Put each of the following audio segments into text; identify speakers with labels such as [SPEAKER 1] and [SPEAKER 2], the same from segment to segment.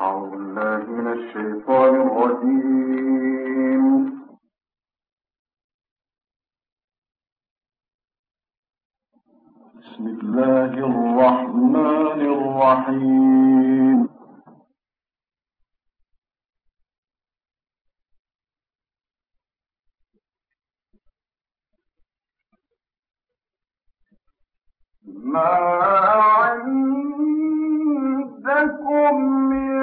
[SPEAKER 1] أعوذ بالله من الشيطان الرجيم. بسم الله الرحمن الرحيم. ما عندكم من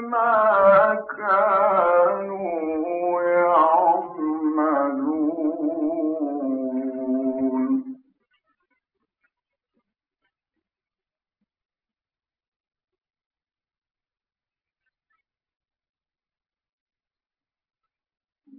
[SPEAKER 1] ما كان.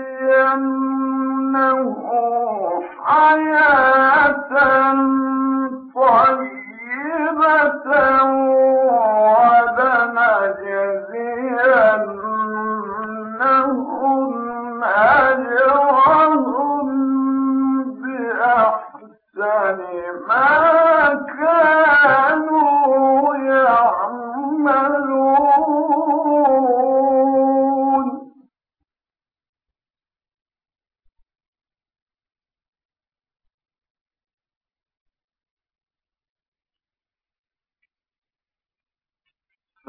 [SPEAKER 1] فلنحيينه حياة طيبة.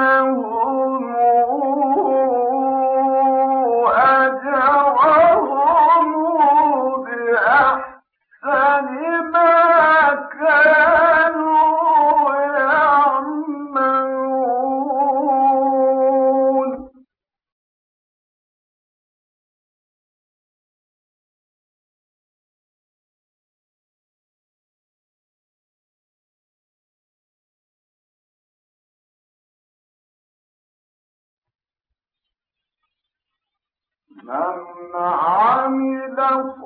[SPEAKER 1] يومه now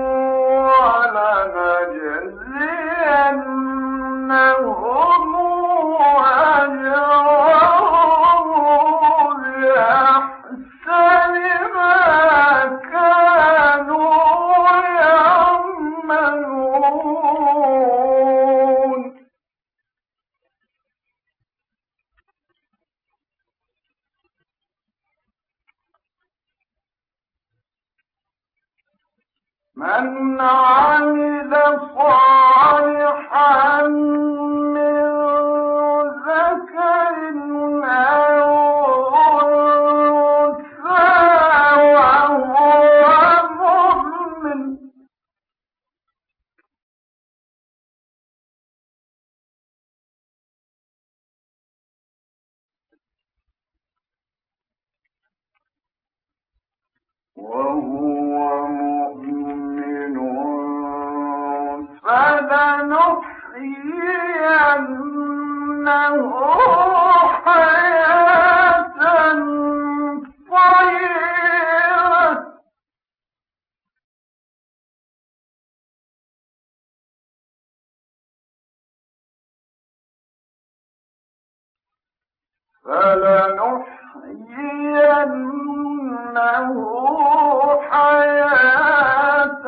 [SPEAKER 1] حياة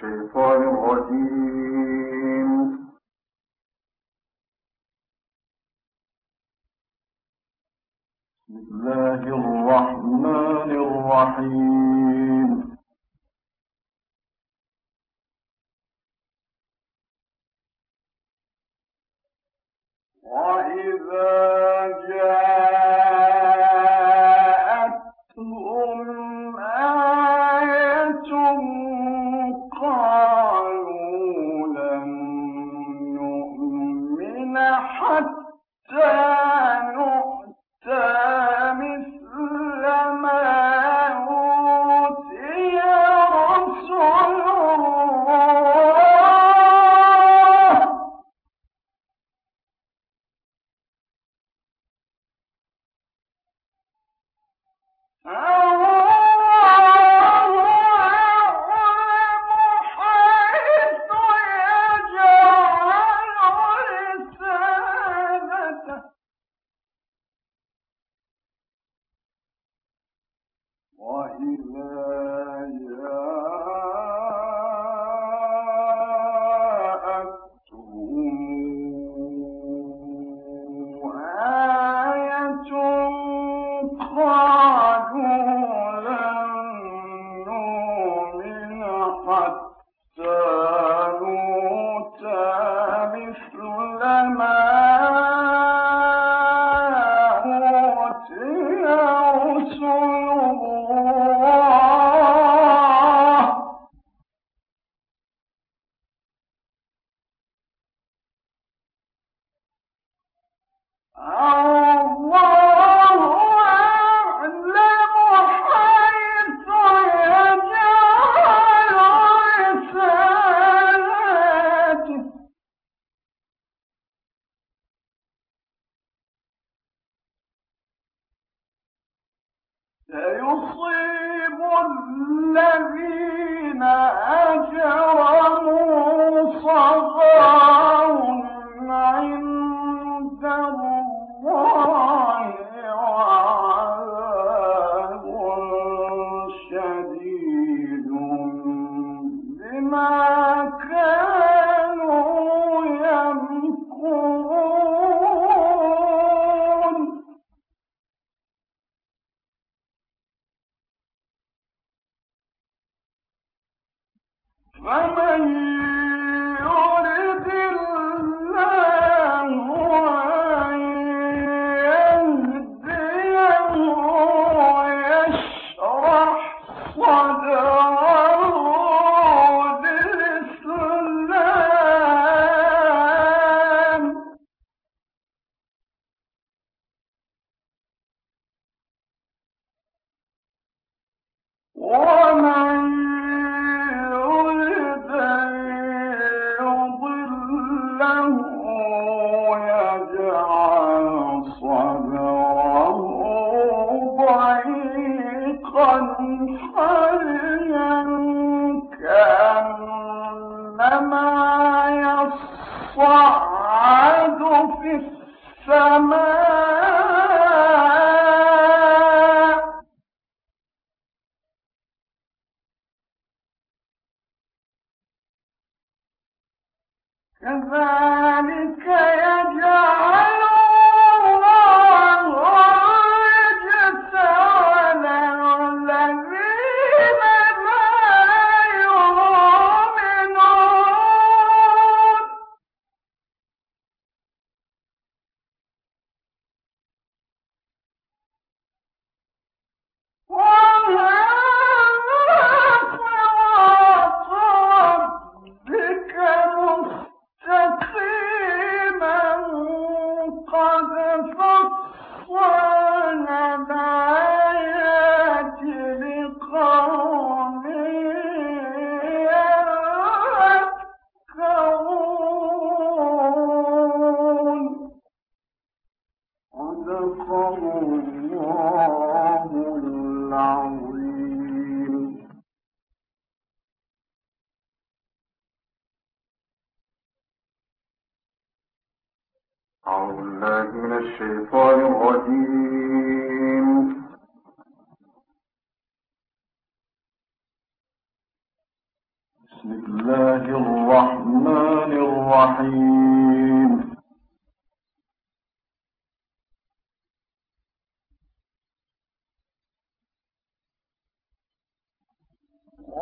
[SPEAKER 1] 是佛用，我第。あ。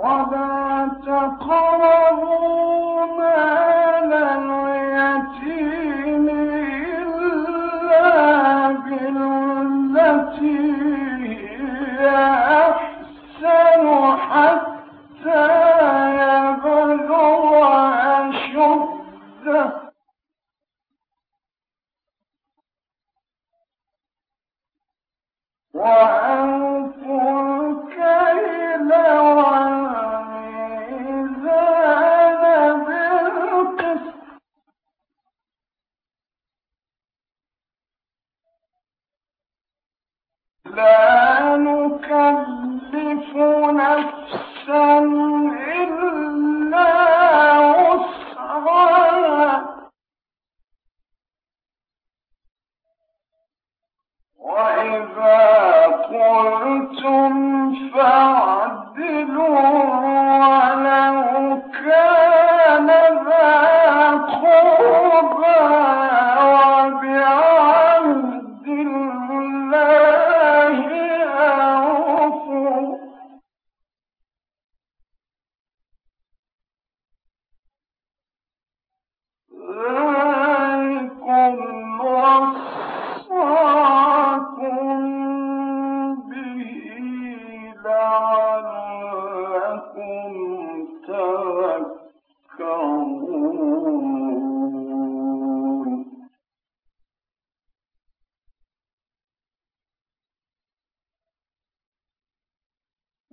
[SPEAKER 1] Honor!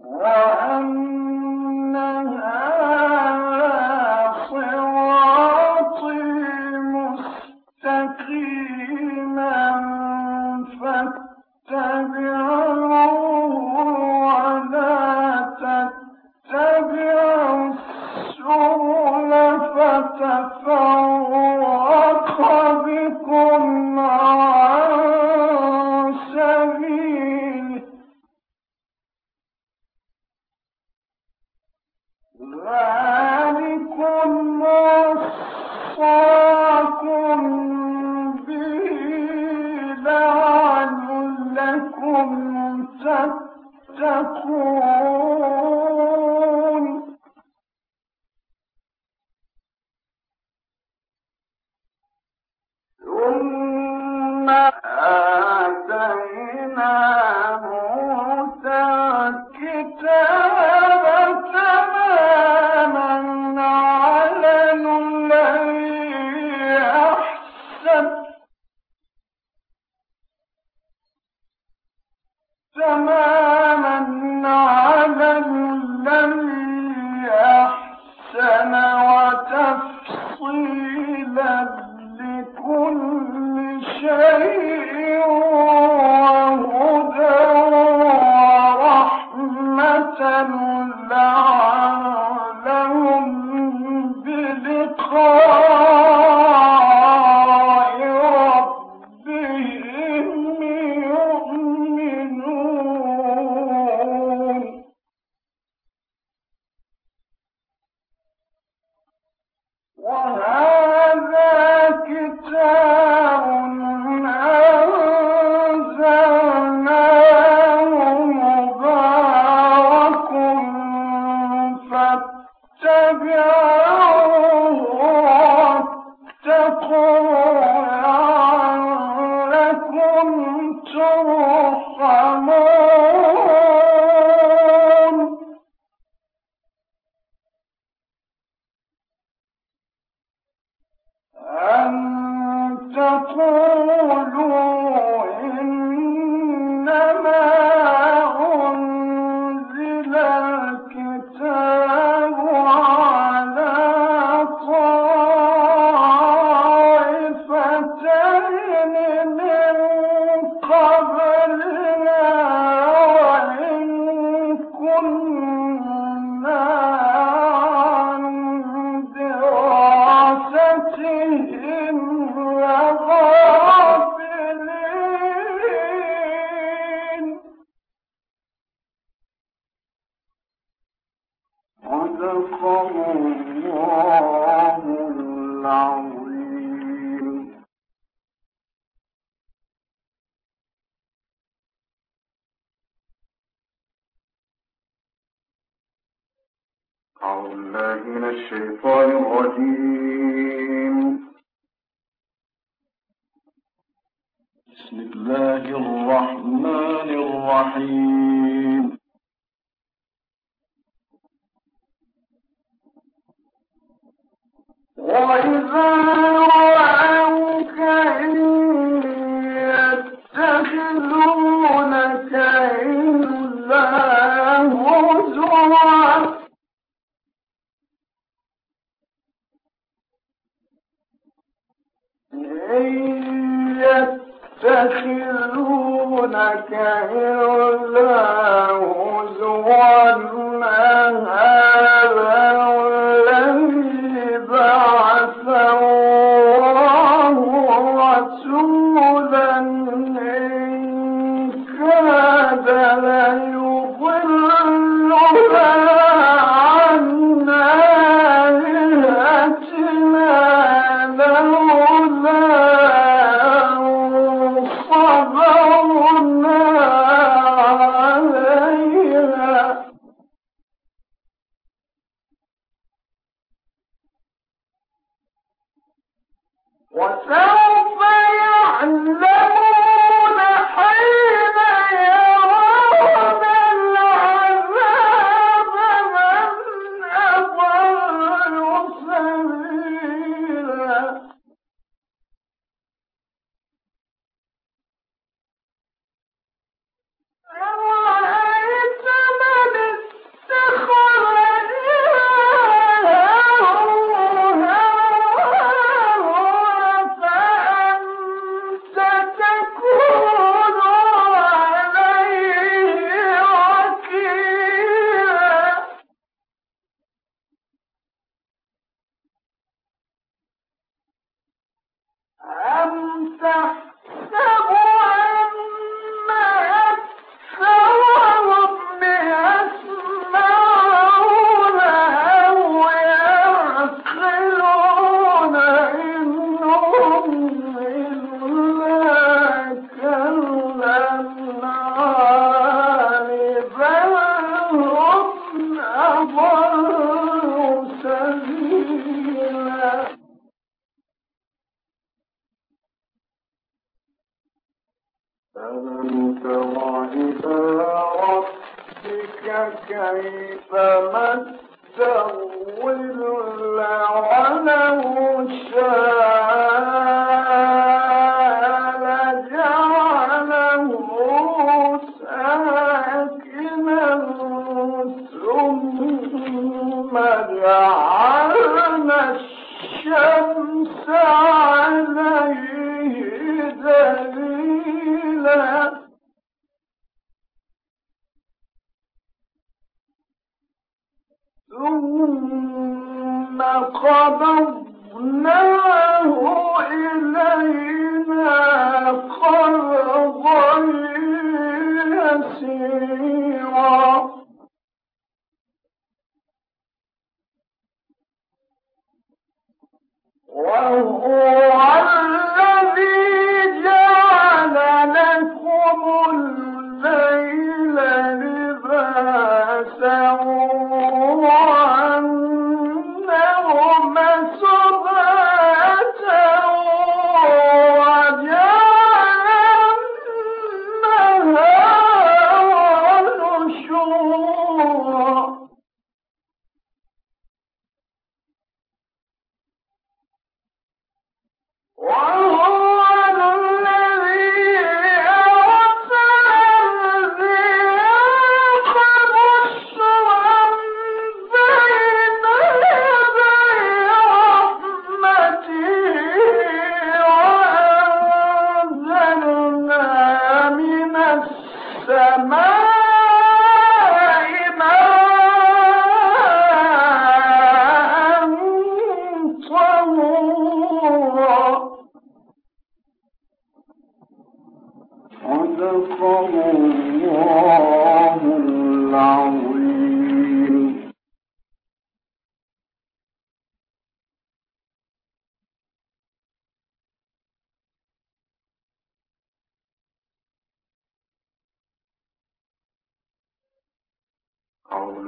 [SPEAKER 1] Whoa! وهذا وسوف صبروا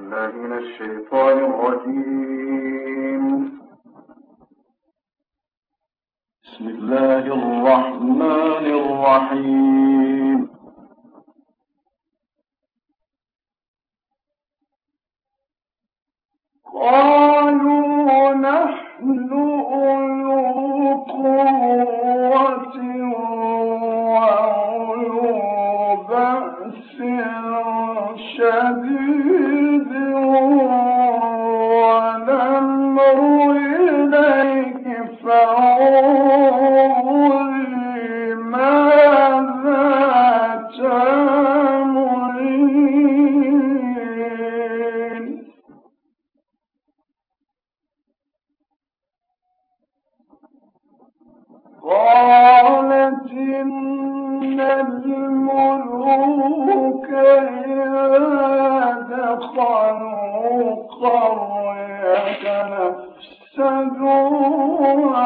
[SPEAKER 1] بالله من الشيطان الرجيم. بسم الله الرحمن الرحيم. قالوا نحن أولو قوة شديد. الملوك إذا دخلوا قرية نفسدوها